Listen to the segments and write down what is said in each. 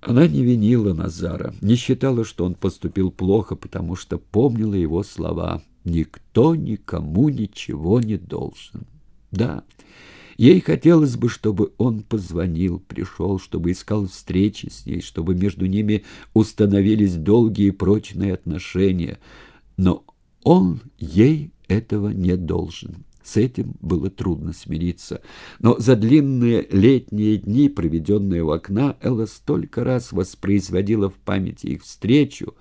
Она не винила Назара, не считала, что он поступил плохо, потому что помнила его слова «Никто никому ничего не должен». Да, ей хотелось бы, чтобы он позвонил, пришел, чтобы искал встречи с ней, чтобы между ними установились долгие прочные отношения, но он ей этого не должен. С этим было трудно смириться. Но за длинные летние дни, проведенные у окна, Элла столько раз воспроизводила в памяти их встречу,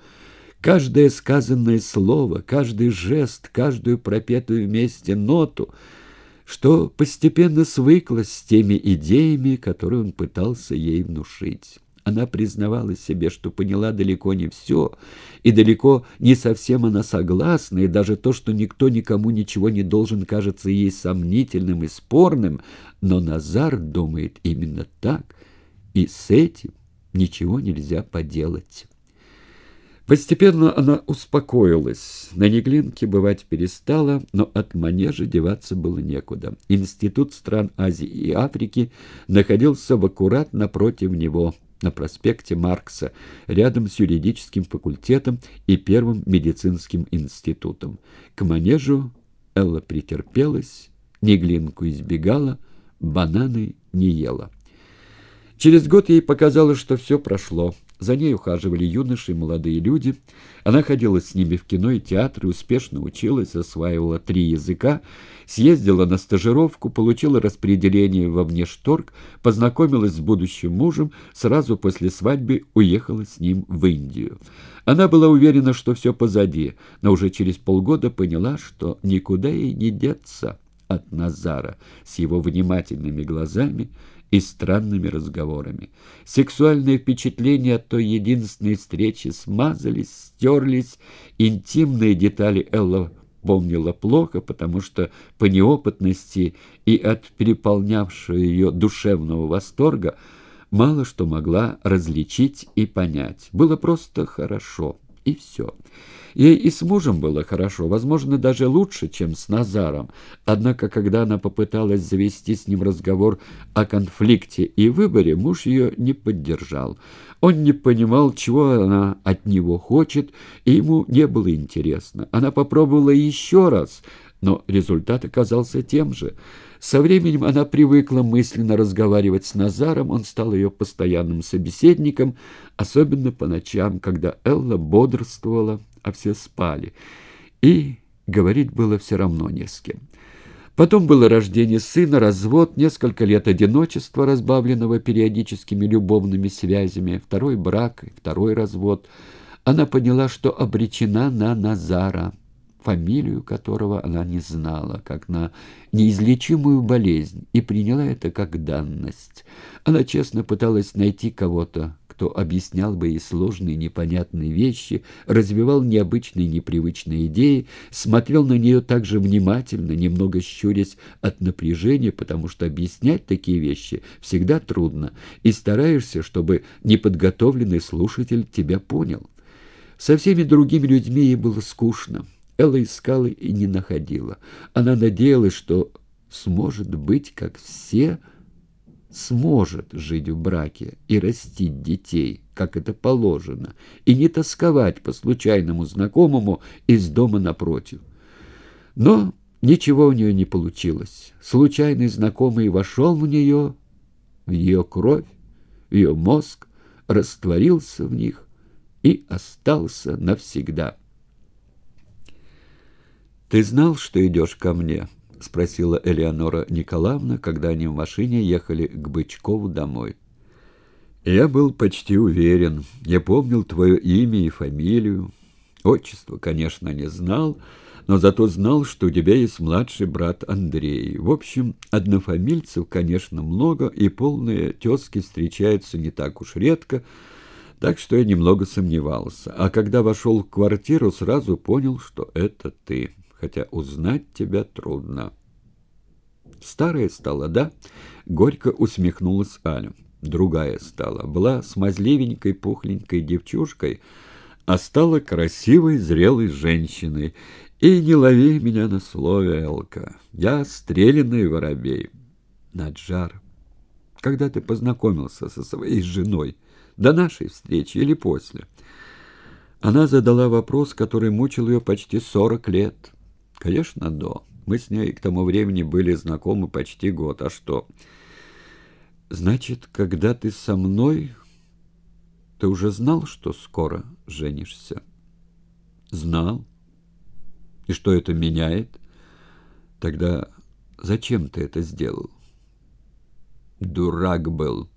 каждое сказанное слово, каждый жест, каждую пропетую вместе ноту, что постепенно свыклась с теми идеями, которые он пытался ей внушить. Она признавала себе, что поняла далеко не все, и далеко не совсем она согласна, и даже то, что никто никому ничего не должен, кажется ей сомнительным и спорным, но Назар думает именно так, и с этим ничего нельзя поделать. Постепенно она успокоилась. На Неглинке бывать перестала, но от манежа деваться было некуда. Институт стран Азии и Африки находился в аккурат напротив него – на проспекте Маркса, рядом с юридическим факультетом и первым медицинским институтом. К манежу Элла претерпелась, неглинку избегала, бананы не ела. Через год ей показалось, что все прошло. За ней ухаживали юноши и молодые люди. Она ходила с ними в кино и театры, успешно училась, осваивала три языка, съездила на стажировку, получила распределение во внешторг, познакомилась с будущим мужем, сразу после свадьбы уехала с ним в Индию. Она была уверена, что все позади, но уже через полгода поняла, что никуда ей не деться от Назара с его внимательными глазами, и странными разговорами. Сексуальные впечатления от той единственной встречи смазались, стерлись, интимные детали Элла помнила плохо, потому что по неопытности и от переполнявшего ее душевного восторга мало что могла различить и понять. Было просто хорошо, и все. Ей и с мужем было хорошо, возможно, даже лучше, чем с Назаром. Однако, когда она попыталась завести с ним разговор о конфликте и выборе, муж ее не поддержал. Он не понимал, чего она от него хочет, и ему не было интересно. Она попробовала еще раз, но результат оказался тем же. Со временем она привыкла мысленно разговаривать с Назаром, он стал ее постоянным собеседником, особенно по ночам, когда Элла бодрствовала, а все спали, и говорить было все равно не с кем. Потом было рождение сына, развод, несколько лет одиночества, разбавленного периодическими любовными связями, второй брак, второй развод. Она поняла, что обречена на Назара фамилию которого она не знала, как на неизлечимую болезнь, и приняла это как данность. Она честно пыталась найти кого-то, кто объяснял бы ей сложные непонятные вещи, развивал необычные непривычные идеи, смотрел на нее так же внимательно, немного щурясь от напряжения, потому что объяснять такие вещи всегда трудно, и стараешься, чтобы неподготовленный слушатель тебя понял. Со всеми другими людьми ей было скучно. Элла искала и не находила. Она надеялась, что сможет быть, как все, сможет жить в браке и растить детей, как это положено, и не тосковать по случайному знакомому из дома напротив. Но ничего у нее не получилось. Случайный знакомый вошел в нее, в ее кровь, в ее мозг, растворился в них и остался навсегда. «Ты знал, что идешь ко мне?» — спросила Элеонора Николаевна, когда они в машине ехали к Бычкову домой. «Я был почти уверен. Я помнил твое имя и фамилию. Отчество, конечно, не знал, но зато знал, что у тебя есть младший брат Андрей. В общем, однофамильцев, конечно, много, и полные тезки встречаются не так уж редко, так что я немного сомневался. А когда вошел в квартиру, сразу понял, что это ты» хотя узнать тебя трудно. Старая стала, да? Горько усмехнулась Аля. Другая стала. Была смазливенькой, пухленькой девчушкой, а стала красивой, зрелой женщиной. И не лови меня на слове, Элка. Я стрелянный воробей. Наджар, когда ты познакомился со своей женой, До нашей встречи или после? Она задала вопрос, который мучил ее почти сорок лет. Конечно, до. Мы с ней к тому времени были знакомы почти год. А что? Значит, когда ты со мной, ты уже знал, что скоро женишься? Знал. И что это меняет? Тогда зачем ты это сделал? Дурак был.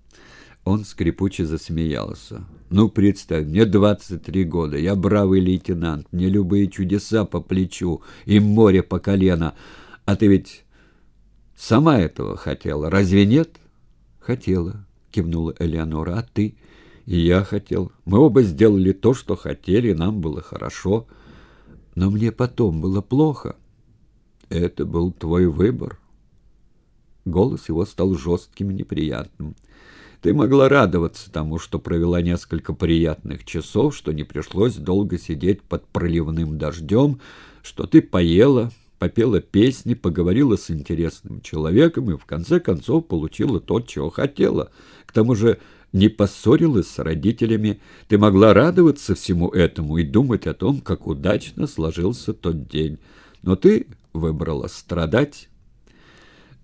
Он скрипуче засмеялся. «Ну, представь, мне двадцать три года, я бравый лейтенант, мне любые чудеса по плечу и море по колено. А ты ведь сама этого хотела, разве нет?» «Хотела», — кивнула Элеонора, — «а ты?» «И я хотел. Мы оба сделали то, что хотели, нам было хорошо. Но мне потом было плохо. Это был твой выбор». Голос его стал жестким и неприятным. Ты могла радоваться тому, что провела несколько приятных часов, что не пришлось долго сидеть под проливным дождем, что ты поела, попела песни, поговорила с интересным человеком и в конце концов получила то, чего хотела. К тому же не поссорилась с родителями. Ты могла радоваться всему этому и думать о том, как удачно сложился тот день. Но ты выбрала страдать.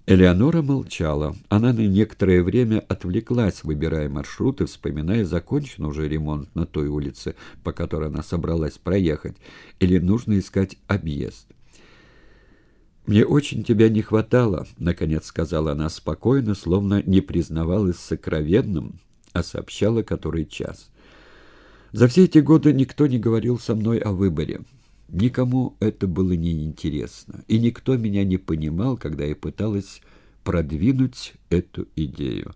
Элеонора молчала. Она на некоторое время отвлеклась, выбирая маршруты, вспоминая, закончен уже ремонт на той улице, по которой она собралась проехать, или нужно искать объезд. «Мне очень тебя не хватало», — наконец сказала она спокойно, словно не признавалась сокровенным, а сообщала который час. «За все эти годы никто не говорил со мной о выборе». Никому это было не интересно, и никто меня не понимал, когда я пыталась продвинуть эту идею.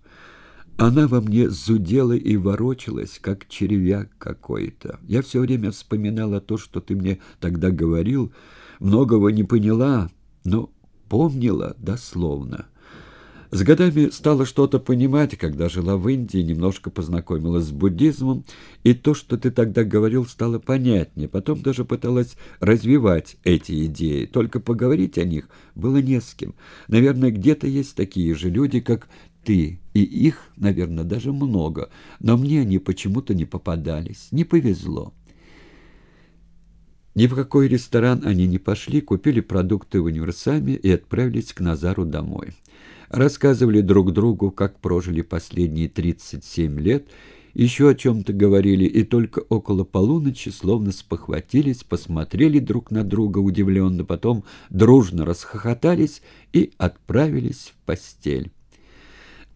Она во мне зудела и ворочалась, как червяк какой-то. Я все время вспоминала то, что ты мне тогда говорил, многого не поняла, но помнила дословно. С годами стала что-то понимать, когда жила в Индии, немножко познакомилась с буддизмом, и то, что ты тогда говорил, стало понятнее. Потом даже пыталась развивать эти идеи, только поговорить о них было не с кем. Наверное, где-то есть такие же люди, как ты, и их, наверное, даже много, но мне они почему-то не попадались, не повезло. Ни в какой ресторан они не пошли, купили продукты в универсаме и отправились к Назару домой рассказывали друг другу, как прожили последние 37 лет, еще о чем-то говорили, и только около полуночи словно спохватились, посмотрели друг на друга удивленно, потом дружно расхохотались и отправились в постель.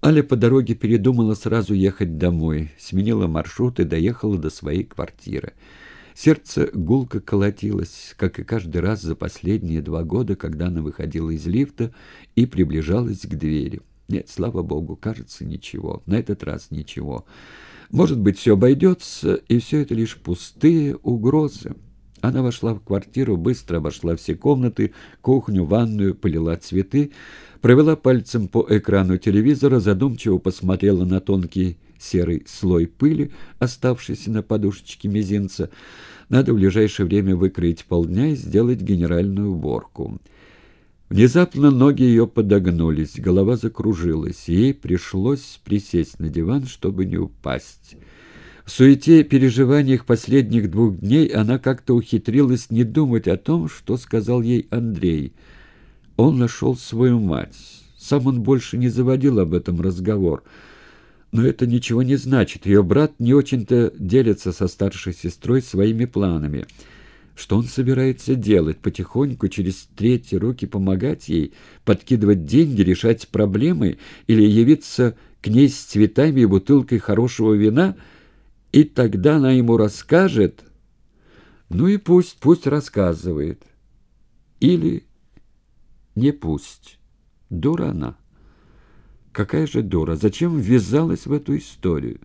Аля по дороге передумала сразу ехать домой, сменила маршрут и доехала до своей квартиры. Сердце гулко колотилось, как и каждый раз за последние два года, когда она выходила из лифта и приближалась к двери. Нет, слава богу, кажется, ничего. На этот раз ничего. Может быть, все обойдется, и все это лишь пустые угрозы. Она вошла в квартиру, быстро обошла все комнаты, кухню, ванную, полила цветы, провела пальцем по экрану телевизора, задумчиво посмотрела на тонкий серый слой пыли, оставшийся на подушечке мизинца. Надо в ближайшее время выкроить полдня и сделать генеральную уборку. Внезапно ноги ее подогнулись, голова закружилась, и ей пришлось присесть на диван, чтобы не упасть. В суете переживаниях последних двух дней она как-то ухитрилась не думать о том, что сказал ей Андрей. Он нашел свою мать. Сам он больше не заводил об этом разговор. Но это ничего не значит. Ее брат не очень-то делится со старшей сестрой своими планами. Что он собирается делать? Потихоньку, через третьи руки помогать ей, подкидывать деньги, решать проблемы или явиться к ней с цветами и бутылкой хорошего вина – и тогда она ему расскажет. Ну и пусть, пусть рассказывает. Или не пусть. Дура она. Какая же дура? Зачем ввязалась в эту историю?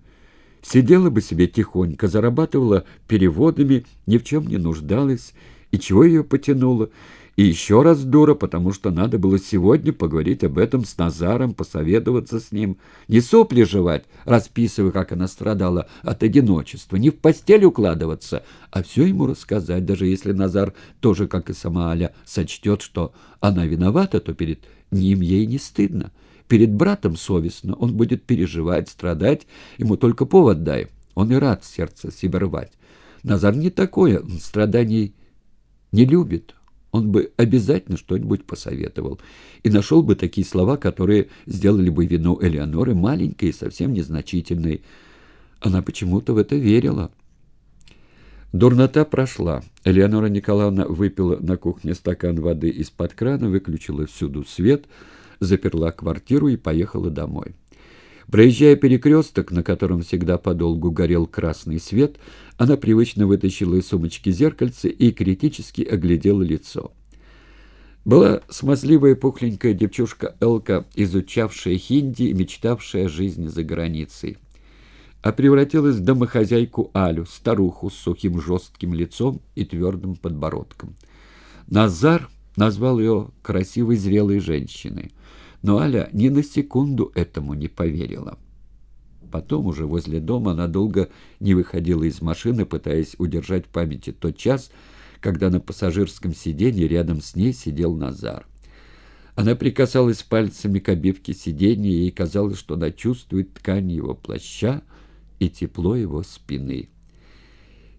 Сидела бы себе тихонько, зарабатывала переводами, ни в чем не нуждалась. И чего ее потянуло? И еще раз дура, потому что надо было сегодня поговорить об этом с Назаром, посоветоваться с ним. Не сопли жевать, расписывая, как она страдала от одиночества, не в постель укладываться, а все ему рассказать, даже если Назар тоже, как и сама Аля, сочтет, что она виновата, то перед ним ей не стыдно. Перед братом совестно, он будет переживать, страдать, ему только повод дай. Он и рад сердце себе рвать. Назар не такое, он страданий не любит. Он бы обязательно что-нибудь посоветовал и нашел бы такие слова, которые сделали бы вину Элеоноры маленькой и совсем незначительной. Она почему-то в это верила. Дурнота прошла. Элеонора Николаевна выпила на кухне стакан воды из-под крана, выключила всюду свет, заперла квартиру и поехала домой. Проезжая перекресток, на котором всегда подолгу горел красный свет, она привычно вытащила из сумочки зеркальце и критически оглядела лицо. Была смазливая пухленькая девчушка Элка, изучавшая хинди и мечтавшая о жизни за границей. А превратилась в домохозяйку Алю, старуху с сухим жестким лицом и твердым подбородком. Назар назвал ее красивой зрелой женщиной, но Аля ни на секунду этому не поверила. Потом уже возле дома она долго не выходила из машины, пытаясь удержать в памяти тот час, когда на пассажирском сиденье рядом с ней сидел Назар. Она прикасалась пальцами к обивке сиденья, и ей казалось, что она чувствует ткань его плаща и тепло его спины.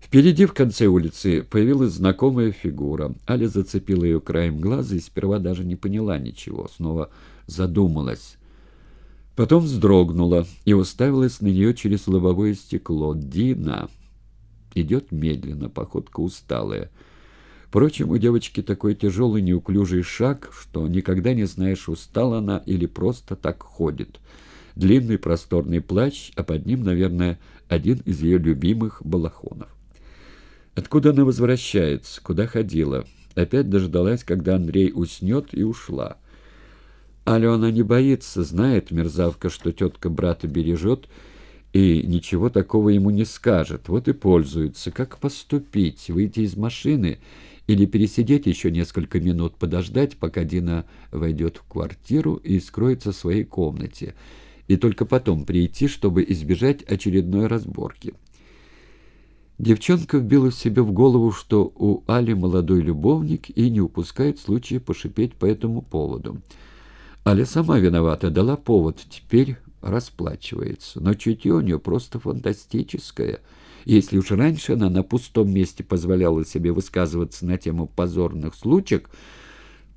Впереди, в конце улицы, появилась знакомая фигура. Аля зацепила ее краем глаза и сперва даже не поняла ничего, снова задумалась. Потом вздрогнула и уставилась на нее через лобовое стекло. «Дина!» Идет медленно, походка усталая. Впрочем, у девочки такой тяжелый неуклюжий шаг, что никогда не знаешь, устала она или просто так ходит. Длинный просторный плащ, а под ним, наверное, один из ее любимых балахонов. Откуда она возвращается? Куда ходила? Опять дождалась, когда Андрей уснет, и ушла. Алена не боится, знает мерзавка, что тетка брата бережет, и ничего такого ему не скажет. Вот и пользуется. Как поступить? Выйти из машины или пересидеть еще несколько минут, подождать, пока Дина войдет в квартиру и скроется в своей комнате, и только потом прийти, чтобы избежать очередной разборки. Девчонка вбила себе в голову, что у Али молодой любовник и не упускает случая пошипеть по этому поводу. Аля сама виновата, дала повод, теперь расплачивается. Но чутье у нее просто фантастическое — если уж раньше она на пустом месте позволяла себе высказываться на тему позорных случаев,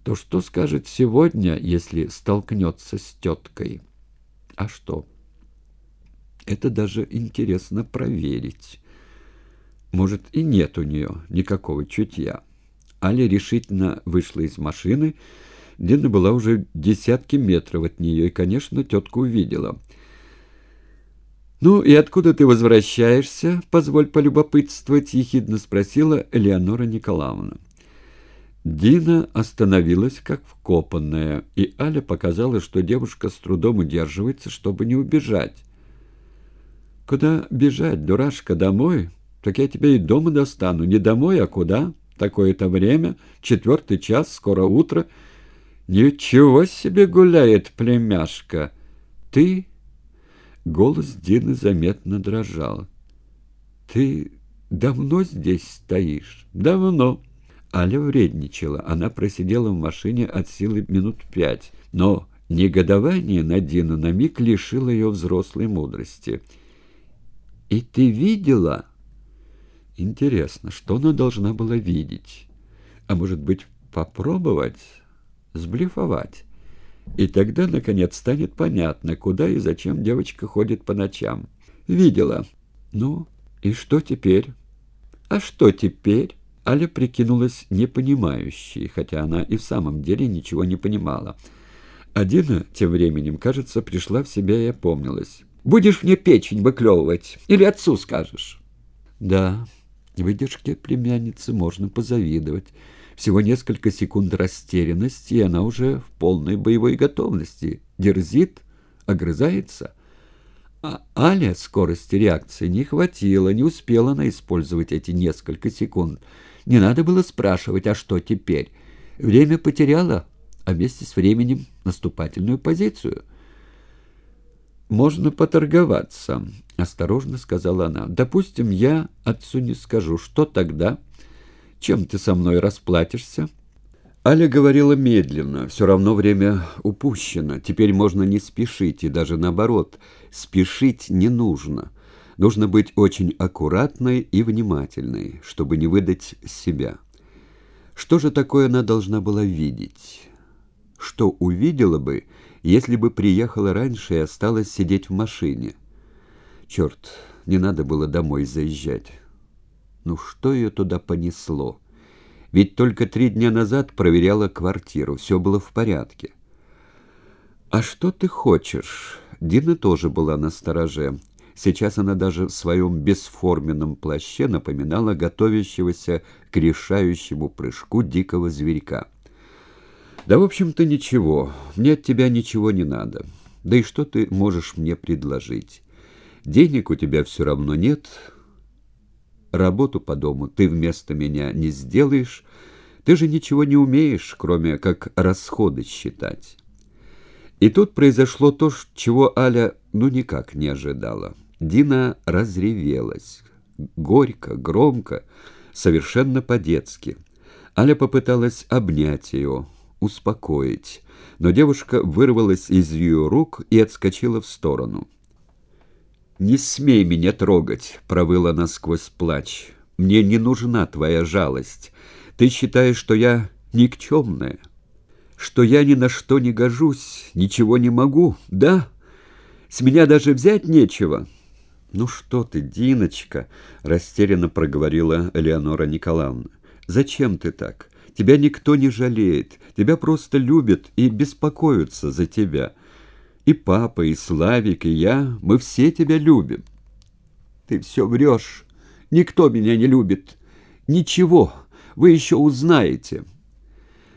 то что скажет сегодня, если столкнется с теткой? А что? Это даже интересно проверить. Может, и нет у нее никакого чутья. Аля решительно вышла из машины. Дина была уже десятки метров от нее и, конечно, тетку увидела — «Ну и откуда ты возвращаешься?» — позволь полюбопытствовать, — ехидно спросила Элеонора Николаевна. Дина остановилась, как вкопанная, и Аля показала, что девушка с трудом удерживается, чтобы не убежать. «Куда бежать, дурашка, домой? Так я тебя и дома достану. Не домой, а куда? Такое-то время, четвертый час, скоро утро. Ничего себе гуляет племяшка. Ты Голос Дины заметно дрожал. «Ты давно здесь стоишь?» «Давно». Аля вредничала. Она просидела в машине от силы минут пять. Но негодование на Дину на миг лишило ее взрослой мудрости. «И ты видела?» «Интересно, что она должна была видеть? А может быть, попробовать? Сблифовать?» И тогда, наконец, станет понятно, куда и зачем девочка ходит по ночам. Видела. Ну, и что теперь? А что теперь? Аля прикинулась непонимающей, хотя она и в самом деле ничего не понимала. Адина тем временем, кажется, пришла в себя и опомнилась. «Будешь мне печень выклевывать? Или отцу скажешь?» «Да, выдержке племянницы можно позавидовать». Всего несколько секунд растерянности, и она уже в полной боевой готовности. Дерзит, огрызается. А Аля скорости реакции не хватило, не успела она использовать эти несколько секунд. Не надо было спрашивать, а что теперь? Время потеряло, а вместе с временем наступательную позицию. «Можно поторговаться», — осторожно сказала она. «Допустим, я отцу не скажу. Что тогда?» Чем ты со мной расплатишься?» Аля говорила медленно, все равно время упущено. Теперь можно не спешить, и даже наоборот, спешить не нужно. Нужно быть очень аккуратной и внимательной, чтобы не выдать себя. Что же такое она должна была видеть? Что увидела бы, если бы приехала раньше и осталась сидеть в машине? Черт, не надо было домой заезжать. Ну что ее туда понесло? Ведь только три дня назад проверяла квартиру, все было в порядке. «А что ты хочешь?» Дина тоже была на стороже. Сейчас она даже в своем бесформенном плаще напоминала готовящегося к решающему прыжку дикого зверька. «Да, в общем-то, ничего. Мне от тебя ничего не надо. Да и что ты можешь мне предложить? Денег у тебя все равно нет. Работу по дому ты вместо меня не сделаешь. Ты же ничего не умеешь, кроме как расходы считать». И тут произошло то, чего Аля ну никак не ожидала. Дина разревелась. Горько, громко, совершенно по-детски. Аля попыталась обнять ее, успокоить, но девушка вырвалась из ее рук и отскочила в сторону. «Не смей меня трогать!» — провыла она сквозь плач. «Мне не нужна твоя жалость. Ты считаешь, что я никчемная, что я ни на что не гожусь, ничего не могу, да? С меня даже взять нечего». «Ну что ты, Диночка!» — растерянно проговорила Элеонора Николаевна. «Зачем ты так? Тебя никто не жалеет, тебя просто любят и беспокоятся за тебя. И папа, и Славик, и я, мы все тебя любим». «Ты все врешь. Никто меня не любит. Ничего, вы еще узнаете».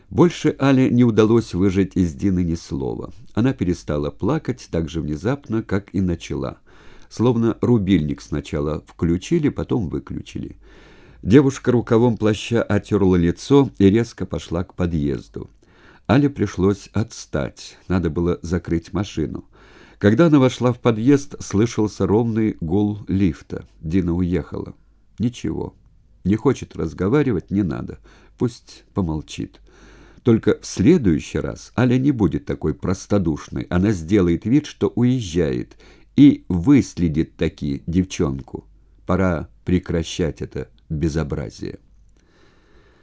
Больше Але не удалось выжать из Дины ни слова. Она перестала плакать так же внезапно, как и начала – Словно рубильник сначала включили, потом выключили. Девушка рукавом плаща отерла лицо и резко пошла к подъезду. Але пришлось отстать, надо было закрыть машину. Когда она вошла в подъезд, слышался ровный гул лифта. Дина уехала. Ничего. Не хочет разговаривать, не надо. Пусть помолчит. Только в следующий раз Аля не будет такой простодушной. Она сделает вид, что уезжает, и выследит таки девчонку. Пора прекращать это безобразие.